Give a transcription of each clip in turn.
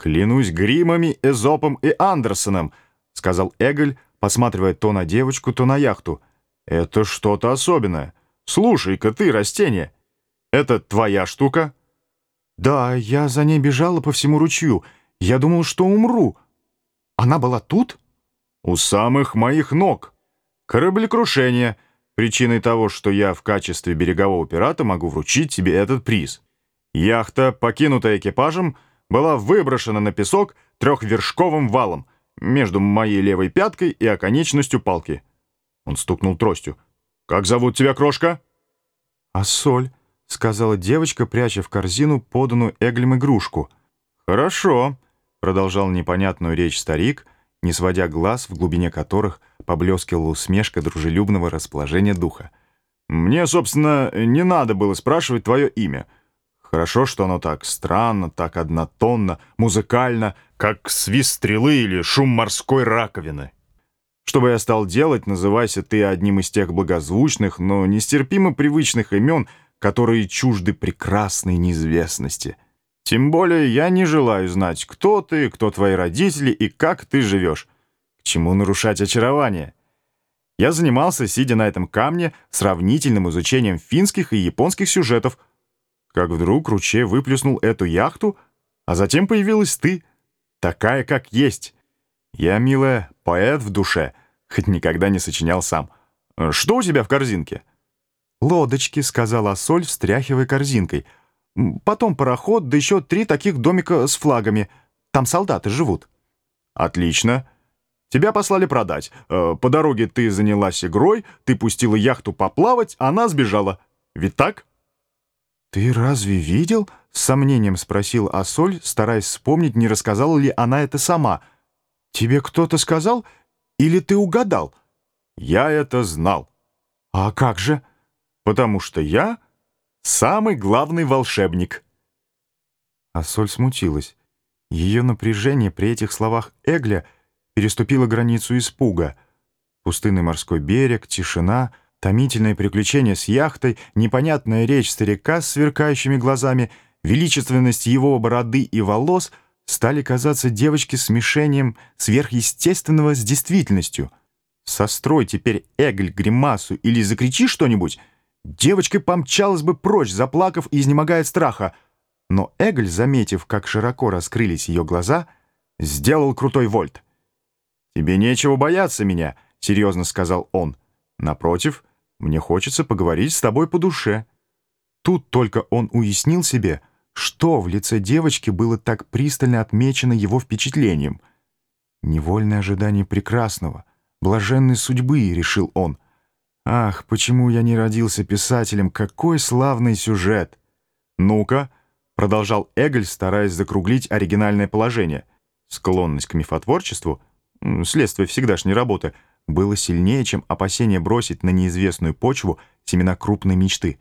«Клянусь гримами, Эзопом и Андерсоном», — сказал Эгель, посматривая то на девочку, то на яхту. «Это что-то особенное. Слушай-ка ты, растение, это твоя штука?» «Да, я за ней бежала по всему ручью. Я думал, что умру. Она была тут?» «У самых моих ног. Кораблекрушение. Причиной того, что я в качестве берегового пирата могу вручить тебе этот приз. Яхта, покинутая экипажем, — была выброшена на песок трехвершковым валом между моей левой пяткой и оконечностью палки. Он стукнул тростью. «Как зовут тебя, крошка?» «А соль», — сказала девочка, пряча в корзину поданную Эглем игрушку. «Хорошо», — продолжал непонятную речь старик, не сводя глаз, в глубине которых поблескивала усмешка дружелюбного расположения духа. «Мне, собственно, не надо было спрашивать твое имя». Хорошо, что оно так странно, так однотонно, музыкально, как свист стрелы или шум морской раковины. Что бы я стал делать, называйся ты одним из тех благозвучных, но нестерпимо привычных имен, которые чужды прекрасной неизвестности. Тем более я не желаю знать, кто ты, кто твои родители и как ты живешь. К чему нарушать очарование? Я занимался, сидя на этом камне, сравнительным изучением финских и японских сюжетов — как вдруг ручей выплеснул эту яхту, а затем появилась ты, такая, как есть. Я, милая, поэт в душе, хоть никогда не сочинял сам. Что у тебя в корзинке?» «Лодочки», — сказала Соль, встряхивая корзинкой. «Потом пароход, да еще три таких домика с флагами. Там солдаты живут». «Отлично. Тебя послали продать. Э, по дороге ты занялась игрой, ты пустила яхту поплавать, она сбежала. Ведь так?» «Ты разве видел?» — с сомнением спросил Асоль, стараясь вспомнить, не рассказала ли она это сама. «Тебе кто-то сказал? Или ты угадал?» «Я это знал». «А как же?» «Потому что я самый главный волшебник». Асоль смутилась. Ее напряжение при этих словах Эгля переступило границу испуга. Пустынный морской берег, тишина — Томительное приключение с яхтой, непонятная речь старика с сверкающими глазами, величественность его бороды и волос стали казаться девочке смешением сверхъестественного с действительностью. Сострой теперь Эгль гримасу или закричи что-нибудь, девочка помчалась бы прочь, заплакав и изнемогая от страха. Но Эгль, заметив, как широко раскрылись ее глаза, сделал крутой вольт. «Тебе нечего бояться меня», — серьезно сказал он. «Напротив, — мне хочется поговорить с тобой по душе». Тут только он уяснил себе, что в лице девочки было так пристально отмечено его впечатлением. «Невольное ожидание прекрасного, блаженной судьбы», — решил он. «Ах, почему я не родился писателем? Какой славный сюжет!» «Ну-ка», — продолжал Эгель, стараясь закруглить оригинальное положение. Склонность к мифотворчеству, следствие всегдашней работы — было сильнее, чем опасение бросить на неизвестную почву семена крупной мечты.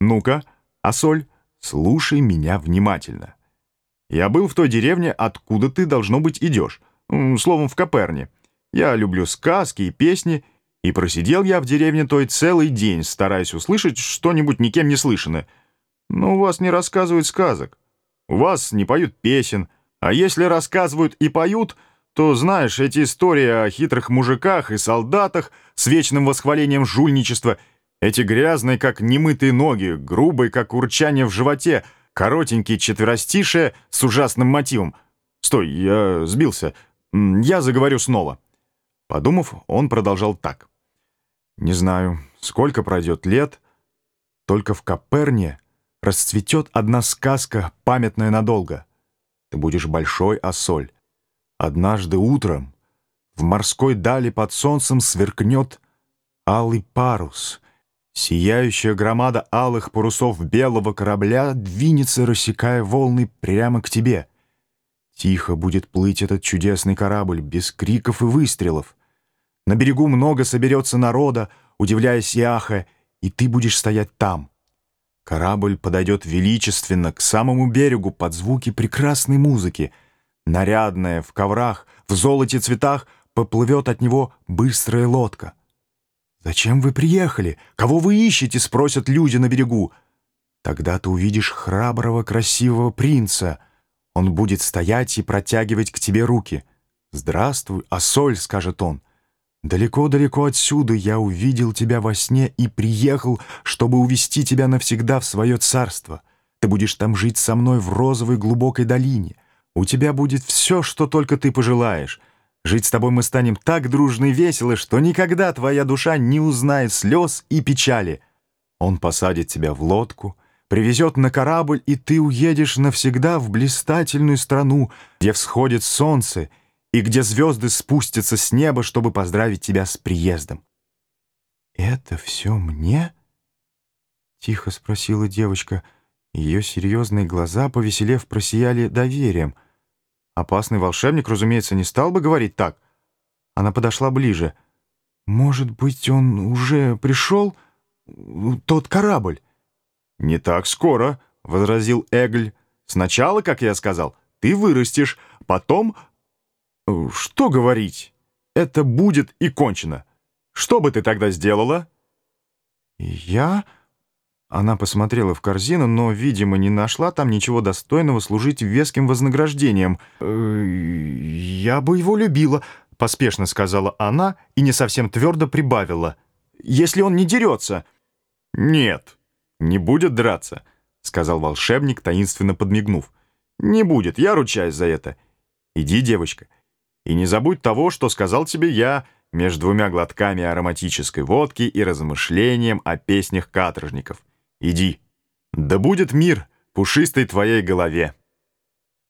«Ну-ка, Асоль, слушай меня внимательно. Я был в той деревне, откуда ты, должно быть, идешь, словом, в Коперне. Я люблю сказки и песни, и просидел я в деревне той целый день, стараясь услышать что-нибудь никем не слышанное. Но у вас не рассказывают сказок, у вас не поют песен, а если рассказывают и поют — то, знаешь, эти истории о хитрых мужиках и солдатах с вечным восхвалением жульничества, эти грязные, как немытые ноги, грубые, как урчание в животе, коротенькие четверостишие с ужасным мотивом. Стой, я сбился. Я заговорю снова. Подумав, он продолжал так. Не знаю, сколько пройдет лет, только в Коперне расцветет одна сказка, памятная надолго. Ты будешь большой осоль. Однажды утром в морской дали под солнцем сверкнет алый парус. Сияющая громада алых парусов белого корабля двинется, рассекая волны прямо к тебе. Тихо будет плыть этот чудесный корабль, без криков и выстрелов. На берегу много соберется народа, удивляясь ахая, и ты будешь стоять там. Корабль подойдет величественно к самому берегу под звуки прекрасной музыки — Нарядная, в коврах, в золоте цветах, поплывет от него быстрая лодка. «Зачем вы приехали? Кого вы ищете?» — спросят люди на берегу. Тогда ты увидишь храброго, красивого принца. Он будет стоять и протягивать к тебе руки. «Здравствуй, Ассоль», — скажет он. «Далеко-далеко отсюда я увидел тебя во сне и приехал, чтобы увести тебя навсегда в свое царство. Ты будешь там жить со мной в розовой глубокой долине. У тебя будет все, что только ты пожелаешь. Жить с тобой мы станем так дружно и весело, что никогда твоя душа не узнает слез и печали. Он посадит тебя в лодку, привезет на корабль, и ты уедешь навсегда в блистательную страну, где всходит солнце и где звезды спустятся с неба, чтобы поздравить тебя с приездом. «Это все мне?» — тихо спросила девочка. Ее серьезные глаза, повеселев, просияли доверием — Опасный волшебник, разумеется, не стал бы говорить так. Она подошла ближе. «Может быть, он уже пришел? Тот корабль?» «Не так скоро», — возразил Эгль. «Сначала, как я сказал, ты вырастешь, потом...» «Что говорить? Это будет и кончено. Что бы ты тогда сделала?» «Я...» Она посмотрела в корзину, но, видимо, не нашла там ничего достойного служить веским вознаграждением. «Э, «Я бы его любила», — поспешно сказала она и не совсем твердо прибавила. «Если он не дерется». «Нет, не будет драться», — сказал волшебник, таинственно подмигнув. «Не будет, я ручаюсь за это. Иди, девочка, и не забудь того, что сказал тебе я между двумя глотками ароматической водки и размышлением о песнях каторжников». Иди. Да будет мир пушистой твоей голове.